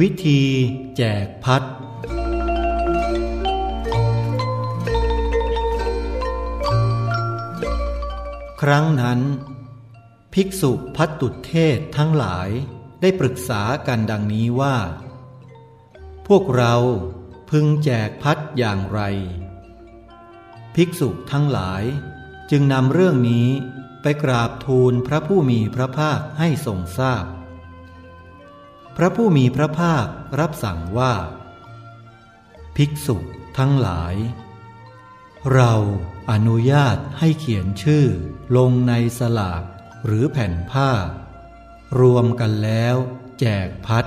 วิธีแจกพัด ครั้งนั้น ภิกษุพัตตุเทศทั้งหลายได้ปรึกษากันดังนี้ว่า พวกเราพึงแจกพัดอย่างไร ภิกษุทั้งหลายจึงนำเรื่องนี้ไปกราบทูลพระผู้มีพระภาคให้ทรงทราบพ พระผู้มีพระภาครับสั่งว่า ภิกษุทั้งหลาย เราอนุญาตให้เขียนชื่อลงในสลากหรือแผ่นผ้า รวมกันแล้วแจกพัด